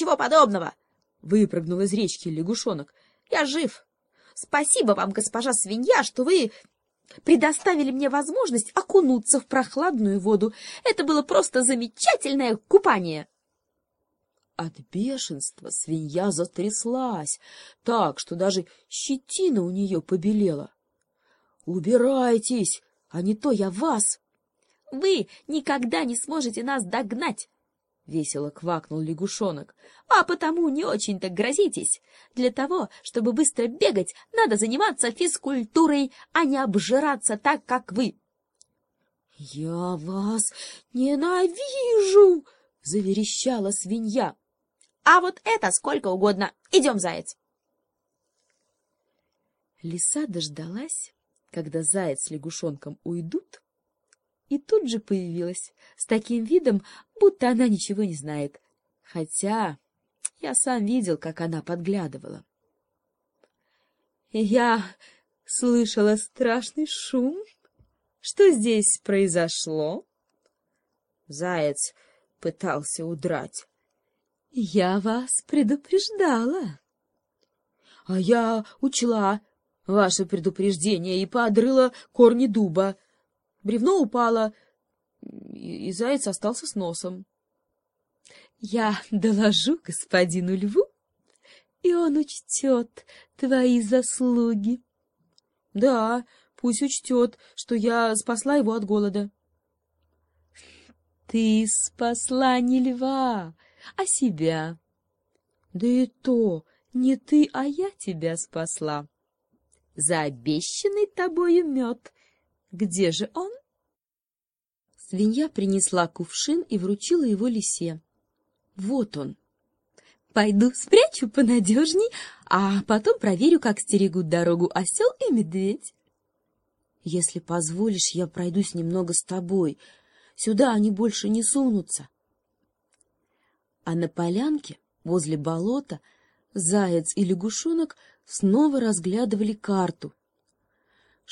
Ничего подобного! — выпрыгнул из речки лягушонок. — Я жив. Спасибо вам, госпожа свинья, что вы предоставили мне возможность окунуться в прохладную воду. Это было просто замечательное купание. От бешенства свинья затряслась так, что даже щетина у нее побелела. — Убирайтесь, а не то я вас! — Вы никогда не сможете нас догнать! — весело квакнул лягушонок. — А потому не очень-то грозитесь. Для того, чтобы быстро бегать, надо заниматься физкультурой, а не обжираться так, как вы. — Я вас ненавижу! — заверещала свинья. А вот это сколько угодно. Идем, заяц. Лиса дождалась, когда заяц с лягушонком уйдут, и тут же появилась с таким видом, будто она ничего не знает. Хотя я сам видел, как она подглядывала. Я слышала страшный шум. Что здесь произошло? Заяц пытался удрать. Я вас предупреждала. А я учла ваше предупреждение и подрыла корни дуба. Бревно упало, и заяц остался с носом. Я доложу господину льву, и он учтет твои заслуги. Да, пусть учтет, что я спасла его от голода. Ты спасла не льва, а себя. Да и то не ты, а я тебя спасла. За обещанный тобою мед. Где же он? Свинья принесла кувшин и вручила его лисе. Вот он. Пойду спрячу понадежней, а потом проверю, как стерегут дорогу осел и медведь. Если позволишь, я пройдусь немного с тобой. Сюда они больше не сунутся. А на полянке, возле болота, заяц и лягушонок снова разглядывали карту.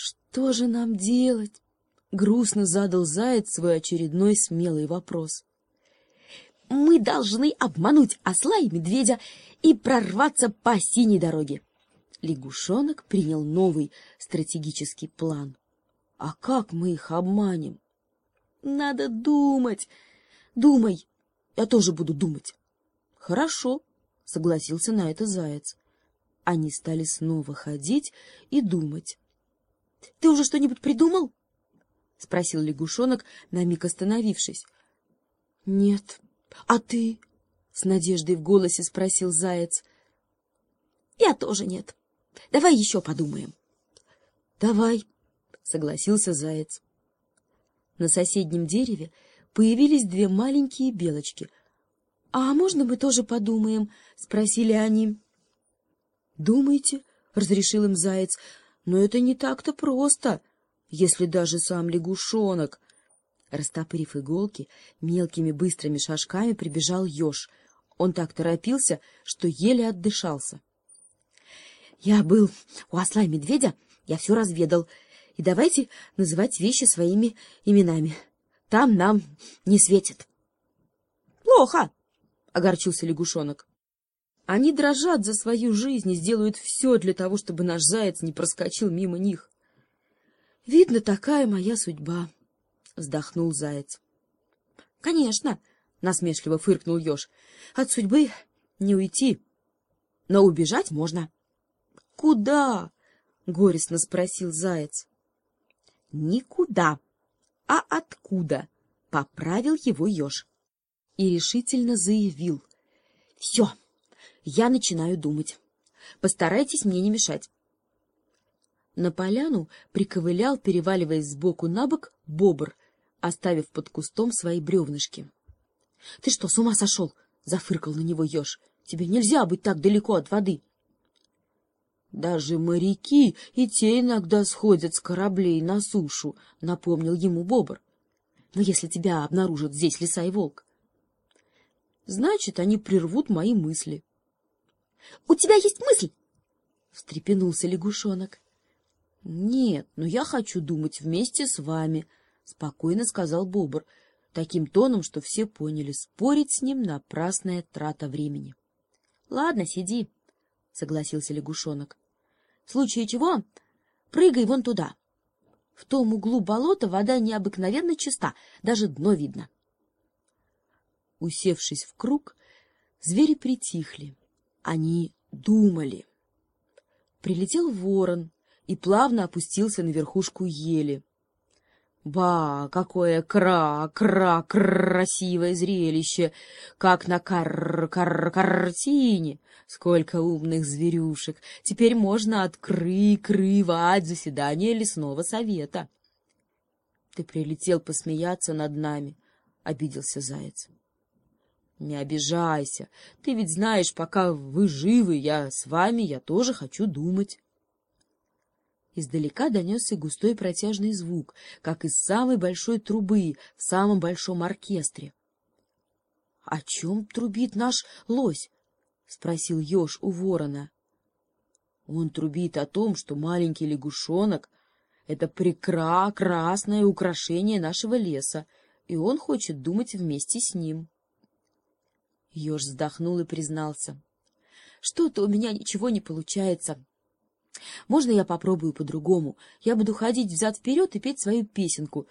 «Что же нам делать?» — грустно задал заяц свой очередной смелый вопрос. «Мы должны обмануть осла и медведя и прорваться по синей дороге». Лягушонок принял новый стратегический план. «А как мы их обманем?» «Надо думать. Думай, я тоже буду думать. Хорошо, согласился на это заяц. Они стали снова ходить и думать. Ты уже что-нибудь придумал? спросил лягушонок, на миг остановившись. Нет. А ты? с надеждой в голосе спросил заяц. Я тоже нет. Давай еще подумаем. Давай, согласился заяц. На соседнем дереве появились две маленькие белочки. — А можно мы тоже подумаем? — спросили они. — Думайте, — разрешил им заяц, — но это не так-то просто, если даже сам лягушонок. Растопырив иголки, мелкими быстрыми шажками прибежал еж. Он так торопился, что еле отдышался. — Я был у осла и медведя, я все разведал, и давайте называть вещи своими именами. — там нам не светит. — Плохо, — огорчился лягушонок. Они дрожат за свою жизнь и сделают все для того, чтобы наш заяц не проскочил мимо них. — Видно, такая моя судьба, — вздохнул заяц. — Конечно, — насмешливо фыркнул еж, — от судьбы не уйти, но убежать можно. — Куда? — горестно спросил заяц. — Никуда, а откуда? — поправил его еж. И решительно заявил. — Все, я начинаю думать. Постарайтесь мне не мешать. На поляну приковылял, переваливаясь сбоку на бок, бобр, оставив под кустом свои бревнышки. — Ты что, с ума сошел? — зафыркал на него еж. — Тебе нельзя быть так далеко от воды. — Даже моряки и те иногда сходят с кораблей на сушу, — напомнил ему бобр. — Но если тебя обнаружат здесь лиса и волк, значит, они прервут мои мысли. — У тебя есть мысль? — встрепенулся лягушонок. — Нет, но я хочу думать вместе с вами, — спокойно сказал бобр. таким тоном, что все поняли, спорить с ним напрасная трата времени. — Ладно, сиди, — согласился лягушонок. — В случае чего прыгай вон туда. В том углу болота вода необыкновенно чиста, даже дно видно. Усевшись в круг, звери притихли. Они думали. Прилетел ворон и плавно опустился на верхушку ели. Ба, какое кра-кра красивое зрелище, как на кар-кар-картине! Сколько умных зверюшек! Теперь можно открывать заседание лесного совета. Ты прилетел посмеяться над нами, — обиделся заяц. Не обижайся, ты ведь знаешь, пока вы живы, я с вами, я тоже хочу думать. Издалека донесся густой протяжный звук, как из самой большой трубы в самом большом оркестре. — О чем трубит наш лось? — спросил еж у ворона. — Он трубит о том, что маленький лягушонок — это прекрасное украшение нашего леса, и он хочет думать вместе с ним. Еж вздохнул и признался. — Что-то у меня ничего не получается. Можно я попробую по-другому? Я буду ходить взад-вперед и петь свою песенку.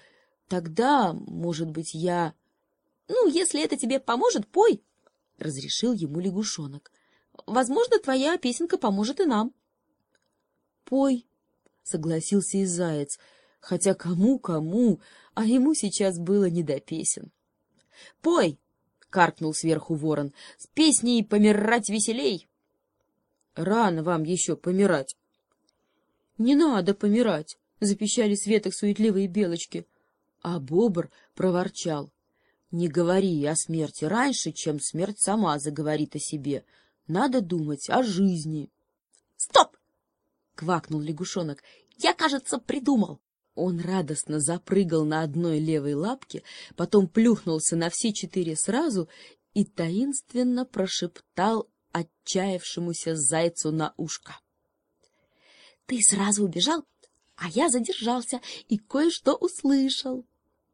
Тогда, может быть, я... — Ну, если это тебе поможет, пой, — разрешил ему лягушонок. — Возможно, твоя песенка поможет и нам. — Пой, — согласился и заяц, хотя кому-кому, а ему сейчас было не до песен. — Пой! — каркнул сверху ворон. — С песней помирать веселей! — Рано вам еще помирать, — Не надо помирать! — запищали с веток суетливые белочки. А бобр проворчал. — Не говори о смерти раньше, чем смерть сама заговорит о себе. Надо думать о жизни. — Стоп! — квакнул лягушонок. — Я, кажется, придумал. Он радостно запрыгал на одной левой лапке, потом плюхнулся на все четыре сразу и таинственно прошептал отчаявшемуся зайцу на ушко. Ты сразу убежал, а я задержался и кое-что услышал.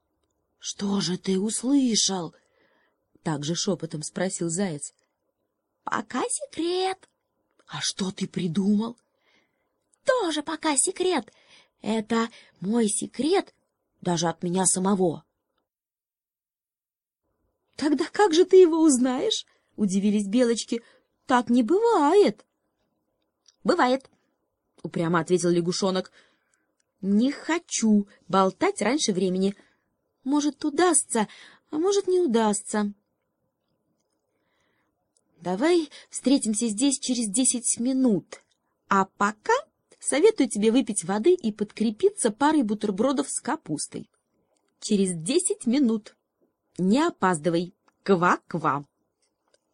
— Что же ты услышал? — также шепотом спросил заяц. — Пока секрет. — А что ты придумал? — Тоже пока секрет. Это мой секрет даже от меня самого. — Тогда как же ты его узнаешь? — удивились белочки. — Так не бывает. — Бывает, — упрямо ответил лягушонок. — Не хочу болтать раньше времени. Может, удастся, а может, не удастся. Давай встретимся здесь через десять минут. А пока советую тебе выпить воды и подкрепиться парой бутербродов с капустой. Через десять минут. Не опаздывай. Ква-ква.